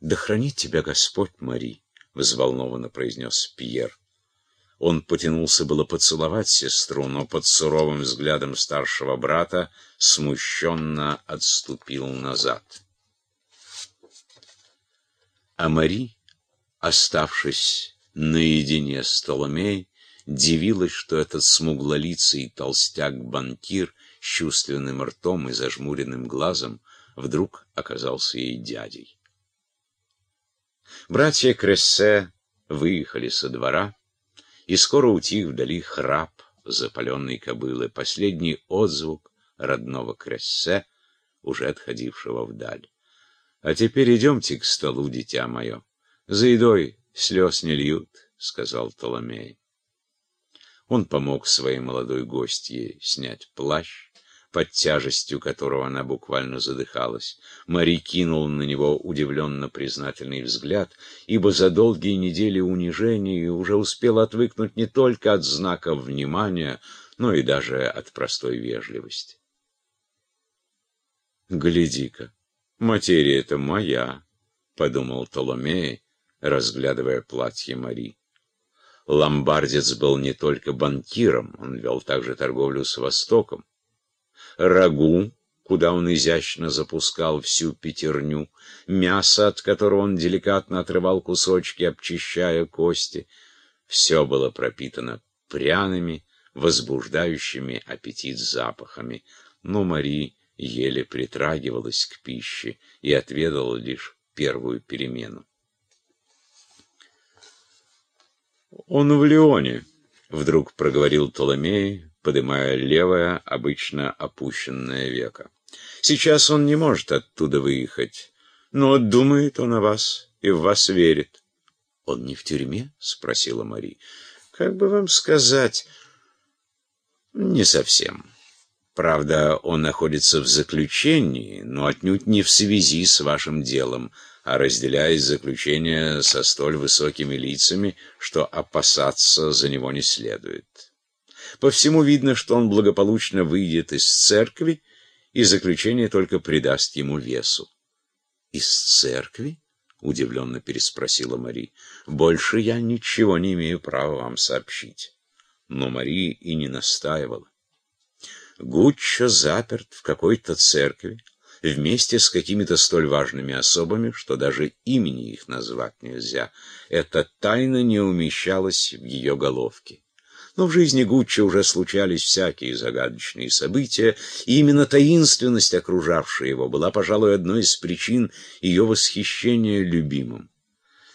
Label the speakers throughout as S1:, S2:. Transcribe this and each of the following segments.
S1: «Да хранит тебя Господь, Мари», — взволнованно произнес Пьер. Он потянулся было поцеловать сестру, но под суровым взглядом старшего брата смущенно отступил назад. А Мари, оставшись наедине с Толомей, дивилась, что этот смуглолицый толстяк-банкир с чувственным ртом и зажмуренным глазом вдруг оказался ей дядей. Братья Крессе выехали со двора, и скоро утих вдали храп запаленной кобылы, последний отзвук родного Крессе, уже отходившего вдаль. «А теперь идемте к столу, дитя мое. За едой слез не льют», — сказал Толомей. Он помог своей молодой гостье снять плащ, под тяжестью которого она буквально задыхалась. Мари кинул на него удивленно признательный взгляд, ибо за долгие недели унижений уже успел отвыкнуть не только от знаков внимания, но и даже от простой вежливости. «Гляди-ка, материя это моя», — подумал Толомей, разглядывая платье Мари. Ломбардец был не только банкиром, он вел также торговлю с Востоком рагу, куда он изящно запускал всю пятерню, мясо, от которого он деликатно отрывал кусочки, обчищая кости. Все было пропитано пряными, возбуждающими аппетит запахами. Но Мари еле притрагивалась к пище и отведала лишь первую перемену. «Он в Леоне», — вдруг проговорил Толомей, подымая левое, обычно опущенное веко. Сейчас он не может оттуда выехать, но думает он о вас и в вас верит. — Он не в тюрьме? — спросила Мари. — Как бы вам сказать? — Не совсем. Правда, он находится в заключении, но отнюдь не в связи с вашим делом, а разделяя заключение со столь высокими лицами, что опасаться за него не следует. По всему видно, что он благополучно выйдет из церкви, и заключение только придаст ему весу. «Из церкви?» — удивленно переспросила Мари. «Больше я ничего не имею права вам сообщить». Но Мари и не настаивала. Гуччо заперт в какой-то церкви, вместе с какими-то столь важными особами, что даже имени их назвать нельзя. Эта тайна не умещалась в ее головке. Но в жизни Гуччи уже случались всякие загадочные события, и именно таинственность, окружавшая его, была, пожалуй, одной из причин ее восхищения любимым.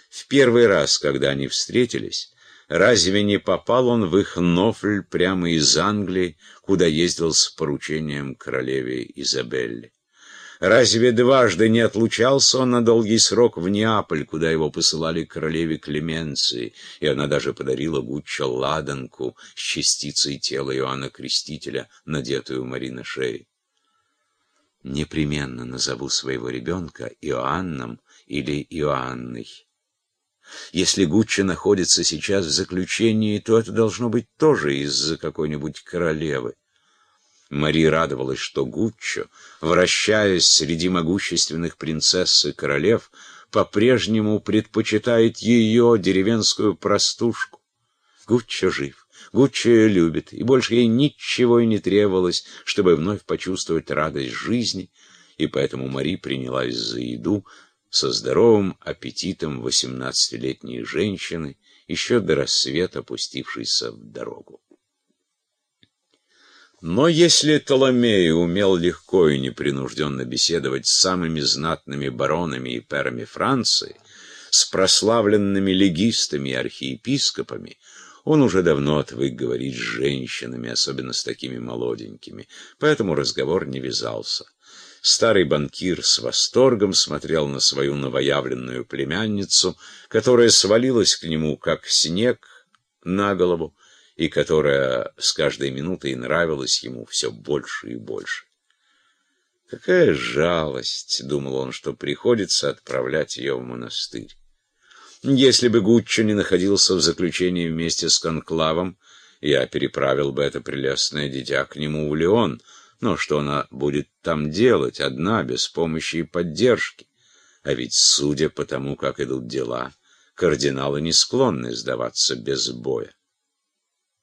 S1: В первый раз, когда они встретились, разве не попал он в их Нофль прямо из Англии, куда ездил с поручением королеве Изабелле? Разве дважды не отлучался он на долгий срок в Неаполь, куда его посылали королеве Клеменции, и она даже подарила Гуччо ладанку с частицей тела Иоанна Крестителя, надетую Мари на? Непременно назову своего ребенка Иоанном или Иоанной. Если Гуччо находится сейчас в заключении, то это должно быть тоже из-за какой-нибудь королевы. Мари радовалась, что Гуччо, вращаясь среди могущественных принцесс и королев, по-прежнему предпочитает ее, деревенскую простушку. Гуччо жив, Гуччо ее любит, и больше ей ничего и не требовалось, чтобы вновь почувствовать радость жизни, и поэтому Мари принялась за еду со здоровым аппетитом восемнадцатилетней женщины, еще до рассвета пустившейся в дорогу. Но если Толомей умел легко и непринужденно беседовать с самыми знатными баронами и перами Франции, с прославленными легистами и архиепископами, он уже давно отвык говорить с женщинами, особенно с такими молоденькими, поэтому разговор не вязался. Старый банкир с восторгом смотрел на свою новоявленную племянницу, которая свалилась к нему, как снег, на голову, и которая с каждой минутой нравилась ему все больше и больше. Какая жалость, — думал он, — что приходится отправлять ее в монастырь. Если бы Гуччо не находился в заключении вместе с Конклавом, я переправил бы это прелестное дитя к нему в Леон, но что она будет там делать, одна, без помощи и поддержки? А ведь, судя по тому, как идут дела, кардиналы не склонны сдаваться без боя.